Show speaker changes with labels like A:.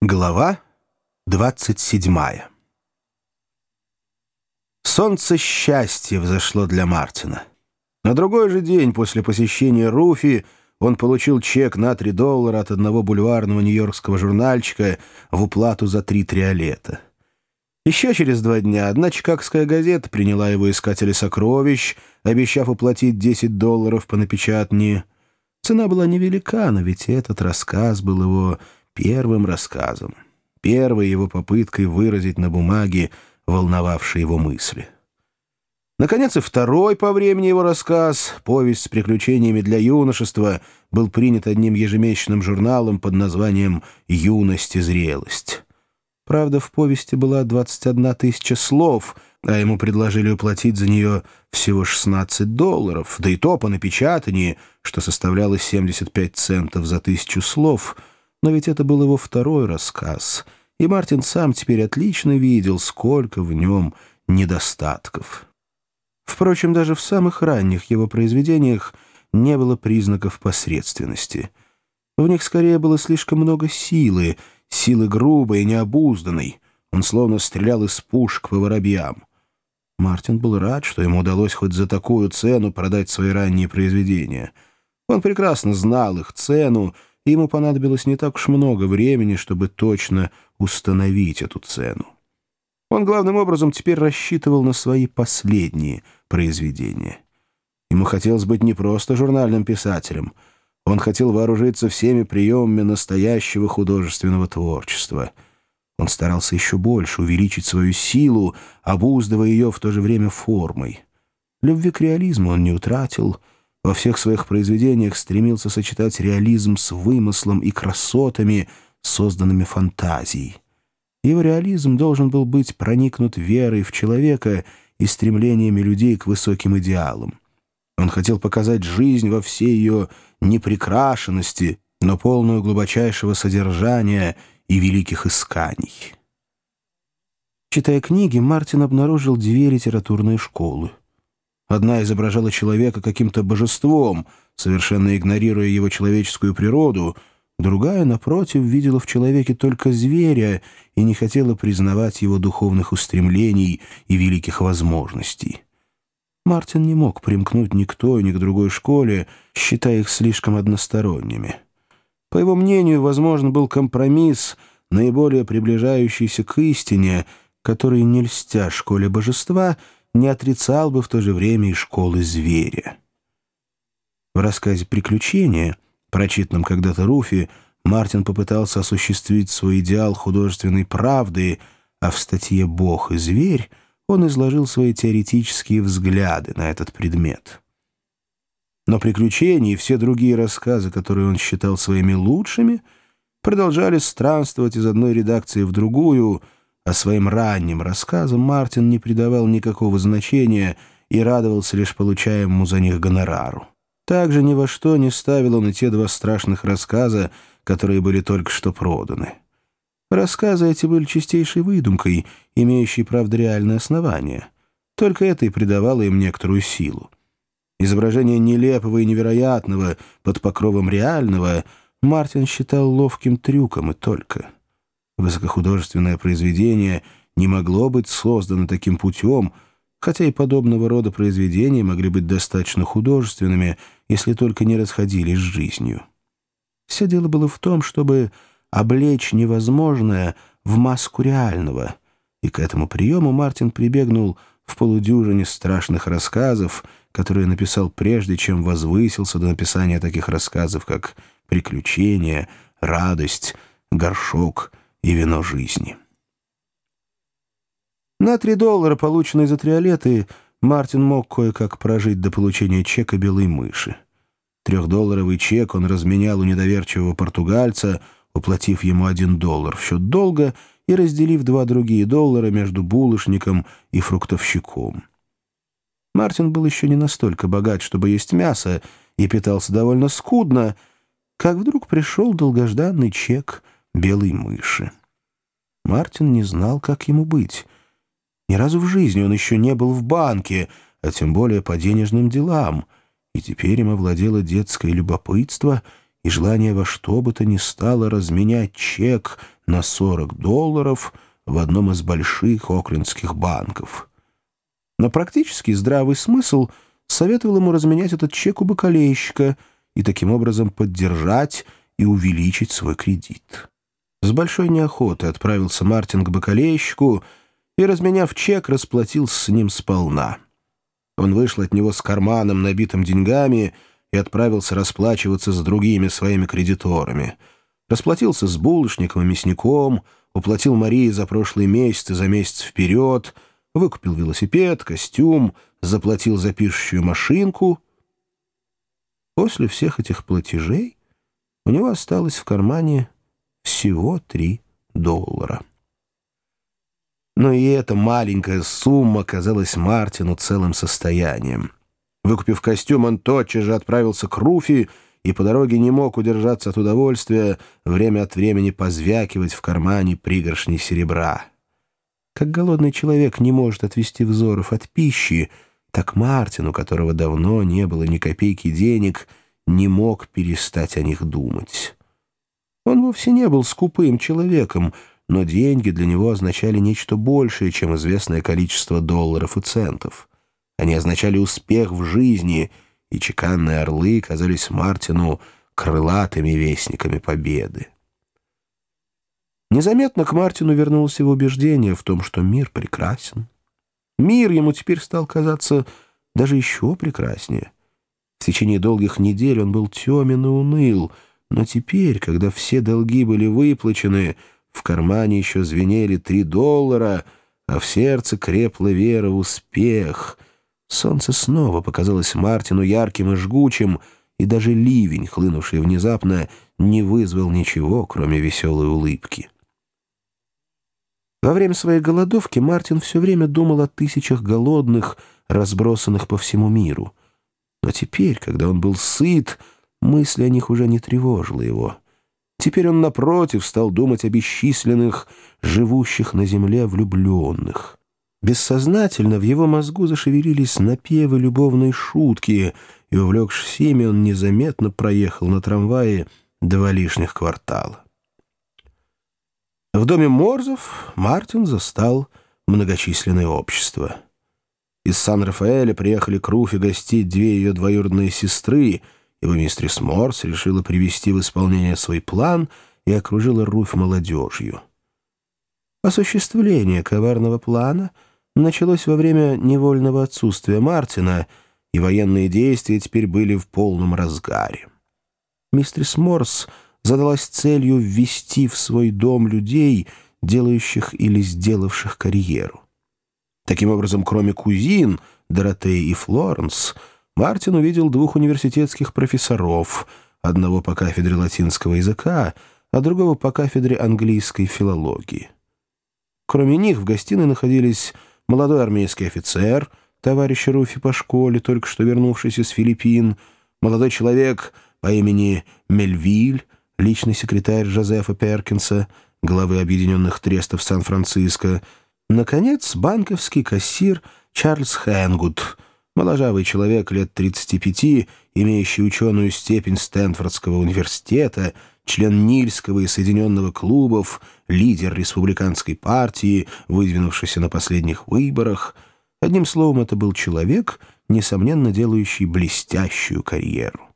A: Глава 27 Солнце счастья взошло для Мартина. На другой же день после посещения Руфи он получил чек на 3 доллара от одного бульварного нью-йоркского журнальчика в уплату за три триолета. Еще через два дня одна чикагская газета приняла его искатели сокровищ, обещав уплатить 10 долларов по напечатанию. Цена была невелика, но ведь этот рассказ был его первым рассказом, первой его попыткой выразить на бумаге волновавшие его мысли. Наконец, и второй по времени его рассказ, повесть с приключениями для юношества, был принят одним ежемесячным журналом под названием «Юность и зрелость». Правда, в повести была 21 тысяча слов, а ему предложили уплатить за нее всего 16 долларов, да и то по напечатании, что составляло 75 центов за тысячу слов — но ведь это был его второй рассказ, и Мартин сам теперь отлично видел, сколько в нем недостатков. Впрочем, даже в самых ранних его произведениях не было признаков посредственности. В них скорее было слишком много силы, силы грубой и необузданной. Он словно стрелял из пушек по воробьям. Мартин был рад, что ему удалось хоть за такую цену продать свои ранние произведения. Он прекрасно знал их цену, ему понадобилось не так уж много времени, чтобы точно установить эту цену. Он главным образом теперь рассчитывал на свои последние произведения. Ему хотелось быть не просто журнальным писателем. Он хотел вооружиться всеми приемами настоящего художественного творчества. Он старался еще больше увеличить свою силу, обуздывая ее в то же время формой. Любви к реализму он не утратил — во всех своих произведениях стремился сочетать реализм с вымыслом и красотами, созданными фантазией. Его реализм должен был быть проникнут верой в человека и стремлениями людей к высоким идеалам. Он хотел показать жизнь во всей ее неприкрашенности, но полную глубочайшего содержания и великих исканий. Читая книги, Мартин обнаружил две литературные школы. Одна изображала человека каким-то божеством, совершенно игнорируя его человеческую природу, другая, напротив, видела в человеке только зверя и не хотела признавать его духовных устремлений и великих возможностей. Мартин не мог примкнуть ни к той, ни к другой школе, считая их слишком односторонними. По его мнению, возможен был компромисс, наиболее приближающийся к истине, который, не льстя школе божества, — не отрицал бы в то же время и школы зверя. В рассказе «Приключения», прочитанном когда-то Руфи, Мартин попытался осуществить свой идеал художественной правды, а в статье «Бог и зверь» он изложил свои теоретические взгляды на этот предмет. Но «Приключения» и все другие рассказы, которые он считал своими лучшими, продолжали странствовать из одной редакции в другую — а своим ранним рассказам Мартин не придавал никакого значения и радовался лишь получаемому за них гонорару. Также ни во что не ставил он и те два страшных рассказа, которые были только что проданы. Рассказы эти были чистейшей выдумкой, имеющей, правда, реальное основание. Только это и придавало им некоторую силу. Изображение нелепого и невероятного под покровом реального Мартин считал ловким трюком и только — Высокохудожественное произведение не могло быть создано таким путем, хотя и подобного рода произведения могли быть достаточно художественными, если только не расходились с жизнью. Все дело было в том, чтобы облечь невозможное в маску реального, и к этому приему Мартин прибегнул в полудюжине страшных рассказов, которые написал прежде, чем возвысился до написания таких рассказов, как «Приключения», «Радость», «Горшок» и вино жизни. На три доллара, полученные за триолеты, Мартин мог кое-как прожить до получения чека белой мыши. Трехдолларовый чек он разменял у недоверчивого португальца, уплатив ему один доллар в счет долга и разделив два другие доллара между булочником и фруктовщиком. Мартин был еще не настолько богат, чтобы есть мясо, и питался довольно скудно, как вдруг пришел долгожданный чек белой мыши. Мартин не знал, как ему быть. Ни разу в жизни он еще не был в банке, а тем более по денежным делам, и теперь им овладело детское любопытство и желание во что бы то ни стало разменять чек на 40 долларов в одном из больших оклендских банков. Но практически здравый смысл советовал ему разменять этот чек у бакалейщика и таким образом поддержать и увеличить свой кредит. С большой неохотой отправился Мартин к бакалейщику и, разменяв чек, расплатился с ним сполна. Он вышел от него с карманом, набитым деньгами, и отправился расплачиваться с другими своими кредиторами. Расплатился с булочником и мясником, уплатил Марии за прошлый месяц и за месяц вперед, выкупил велосипед, костюм, заплатил за пишущую машинку. После всех этих платежей у него осталось в кармане всего три доллара. Но и эта маленькая сумма казалась Мартину целым состоянием. Выкупив костюм, он тотчас же отправился к Руфи и по дороге не мог удержаться от удовольствия время от времени позвякивать в кармане пригоршни серебра. Как голодный человек не может отвести взоров от пищи, так Мартин, у которого давно не было ни копейки денег, не мог перестать о них думать. Он вовсе не был скупым человеком, но деньги для него означали нечто большее, чем известное количество долларов и центов. Они означали успех в жизни, и чеканные орлы казались Мартину крылатыми вестниками победы. Незаметно к Мартину вернулось его убеждение в том, что мир прекрасен. Мир ему теперь стал казаться даже еще прекраснее. В течение долгих недель он был темен и уныл, но теперь, когда все долги были выплачены, в кармане еще звенели три доллара, а в сердце крепла вера в успех. Солнце снова показалось Мартину ярким и жгучим, и даже ливень, хлынувший внезапно, не вызвал ничего, кроме веселой улыбки. Во время своей голодовки Мартин все время думал о тысячах голодных, разбросанных по всему миру. Но теперь, когда он был сыт, мысль о них уже не тревожила его — Теперь он, напротив, стал думать о бесчисленных, живущих на земле влюбленных. Бессознательно в его мозгу зашевелились напевы любовной шутки, и, увлекшись ими, он незаметно проехал на трамвае два лишних квартала. В доме Морзов Мартин застал многочисленное общество. Из Сан-Рафаэля приехали к Руфе гостить две ее двоюродные сестры — его мистерис Морс решила привести в исполнение свой план и окружила Руфь молодежью. Осуществление коварного плана началось во время невольного отсутствия Мартина, и военные действия теперь были в полном разгаре. Мистерис Морс задалась целью ввести в свой дом людей, делающих или сделавших карьеру. Таким образом, кроме кузин, Доротеи и Флоренс — Мартин увидел двух университетских профессоров, одного по кафедре латинского языка, а другого по кафедре английской филологии. Кроме них в гостиной находились молодой армейский офицер, товарищ Руфи по школе, только что вернувшийся с Филиппин, молодой человек по имени Мельвиль, личный секретарь Жозефа Перкинса, главы Объединенных Трестов Сан-Франциско, наконец, банковский кассир Чарльз Хэнгуд — Моложавый человек лет 35, имеющий ученую степень Стэнфордского университета, член Нильского и Соединенного клубов, лидер республиканской партии, выдвинувшийся на последних выборах. Одним словом, это был человек, несомненно делающий блестящую карьеру.